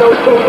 Many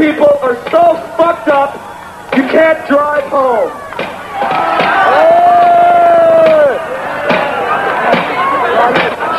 people are so fucked up you can't drive home?